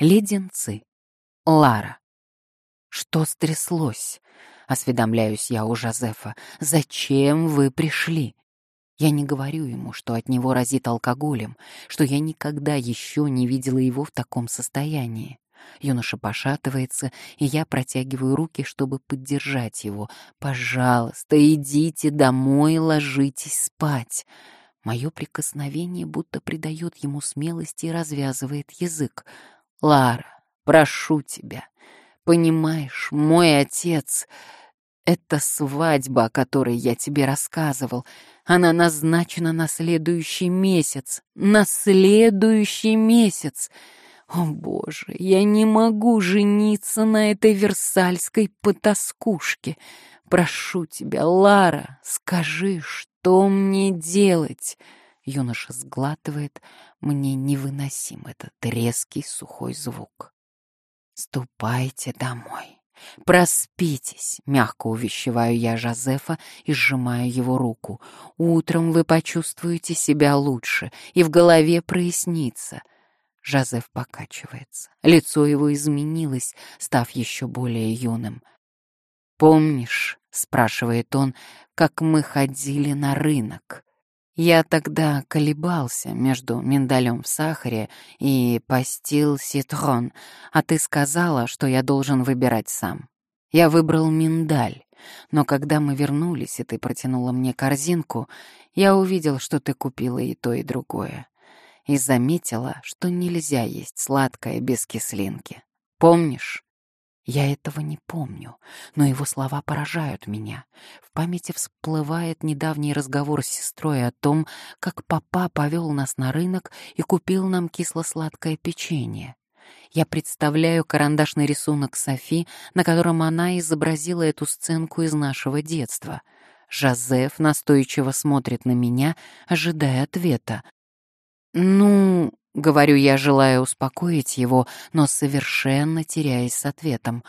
Леденцы. Лара. Что стряслось? Осведомляюсь я у Жозефа. Зачем вы пришли? Я не говорю ему, что от него разит алкоголем, что я никогда еще не видела его в таком состоянии. Юноша пошатывается, и я протягиваю руки, чтобы поддержать его. «Пожалуйста, идите домой, ложитесь спать». Мое прикосновение будто придает ему смелости и развязывает язык. Лара, прошу тебя, понимаешь, мой отец... Это свадьба, о которой я тебе рассказывал. Она назначена на следующий месяц. На следующий месяц. О, боже, я не могу жениться на этой версальской потаскушке. Прошу тебя, Лара, скажи, что мне делать? Юноша сглатывает. Мне невыносим этот резкий сухой звук. «Ступайте домой. Проспитесь», — мягко увещеваю я Жозефа и сжимаю его руку. «Утром вы почувствуете себя лучше, и в голове прояснится». Жозеф покачивается. Лицо его изменилось, став еще более юным. «Помнишь?» — спрашивает он, — «как мы ходили на рынок?» Я тогда колебался между миндалем в сахаре и пастил ситрон, а ты сказала, что я должен выбирать сам. Я выбрал миндаль, но когда мы вернулись, и ты протянула мне корзинку, я увидел, что ты купила и то, и другое. И заметила, что нельзя есть сладкое без кислинки. Помнишь? Я этого не помню, но его слова поражают меня. В памяти всплывает недавний разговор с сестрой о том, как папа повел нас на рынок и купил нам кисло-сладкое печенье. Я представляю карандашный рисунок Софи, на котором она изобразила эту сценку из нашего детства. Жозеф настойчиво смотрит на меня, ожидая ответа. «Ну, — говорю я, желая успокоить его, но совершенно теряясь с ответом.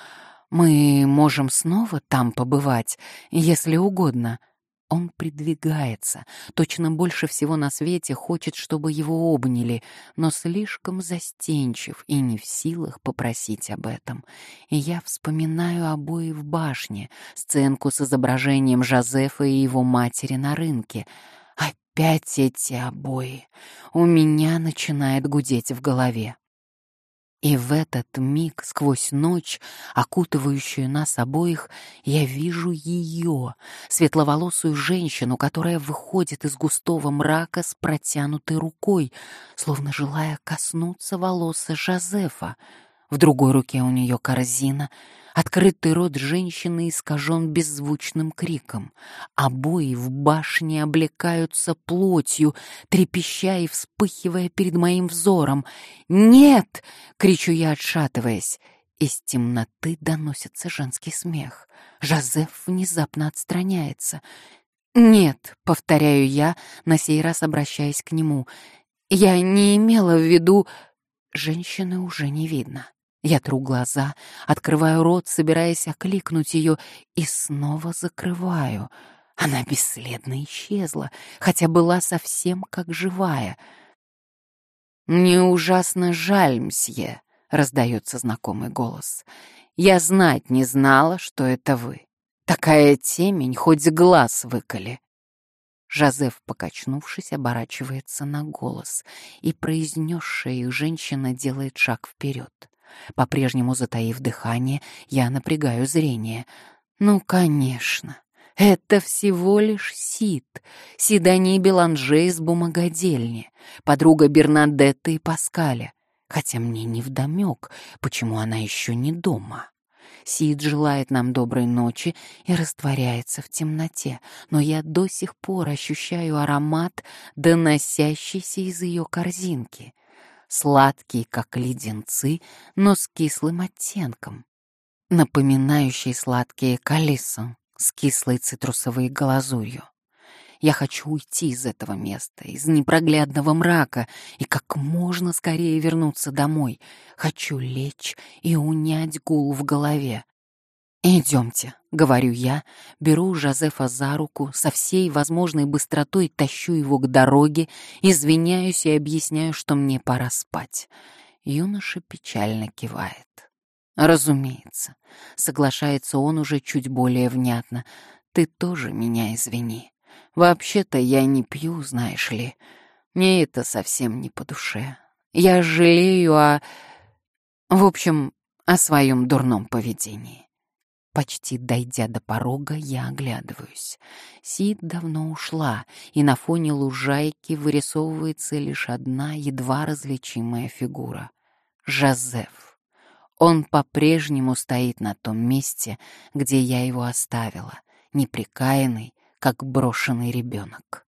«Мы можем снова там побывать, если угодно». Он придвигается, точно больше всего на свете хочет, чтобы его обняли, но слишком застенчив и не в силах попросить об этом. И я вспоминаю обои в башне, сценку с изображением Жозефа и его матери на рынке — Опять эти обои. У меня начинает гудеть в голове. И в этот миг, сквозь ночь, окутывающую нас обоих, я вижу ее, светловолосую женщину, которая выходит из густого мрака с протянутой рукой, словно желая коснуться волоса Жозефа. В другой руке у нее корзина — Открытый рот женщины искажен беззвучным криком. Обои в башне облекаются плотью, трепеща и вспыхивая перед моим взором. «Нет!» — кричу я, отшатываясь. Из темноты доносится женский смех. Жозеф внезапно отстраняется. «Нет», — повторяю я, на сей раз обращаясь к нему, — «я не имела в виду...» Женщины уже не видно. Я тру глаза, открываю рот, собираясь окликнуть ее, и снова закрываю. Она бесследно исчезла, хотя была совсем как живая. «Мне ужасно жаль, мсье», — раздается знакомый голос. «Я знать не знала, что это вы. Такая темень, хоть глаз выколи». Жозеф, покачнувшись, оборачивается на голос, и произнесшая их женщина делает шаг вперед. По-прежнему затаив дыхание, я напрягаю зрение. Ну, конечно. Это всего лишь Сид, Сидани Беланже из бумагодельни, подруга Бернадетты и Паскаля. Хотя мне не вдомек, почему она еще не дома. Сид желает нам доброй ночи и растворяется в темноте, но я до сих пор ощущаю аромат, доносящийся из ее корзинки — сладкий, как леденцы, но с кислым оттенком, напоминающий сладкие калисо с кислой цитрусовой глазурью. Я хочу уйти из этого места, из непроглядного мрака, и как можно скорее вернуться домой. Хочу лечь и унять гул в голове. «Идемте», — говорю я, беру Жозефа за руку, со всей возможной быстротой тащу его к дороге, извиняюсь и объясняю, что мне пора спать. Юноша печально кивает. «Разумеется», — соглашается он уже чуть более внятно. «Ты тоже меня извини. Вообще-то я не пью, знаешь ли. Мне это совсем не по душе. Я жалею о... В общем, о своем дурном поведении». Почти дойдя до порога, я оглядываюсь. Сид давно ушла, и на фоне лужайки вырисовывается лишь одна едва различимая фигура — Жозеф. Он по-прежнему стоит на том месте, где я его оставила, неприкаянный, как брошенный ребенок.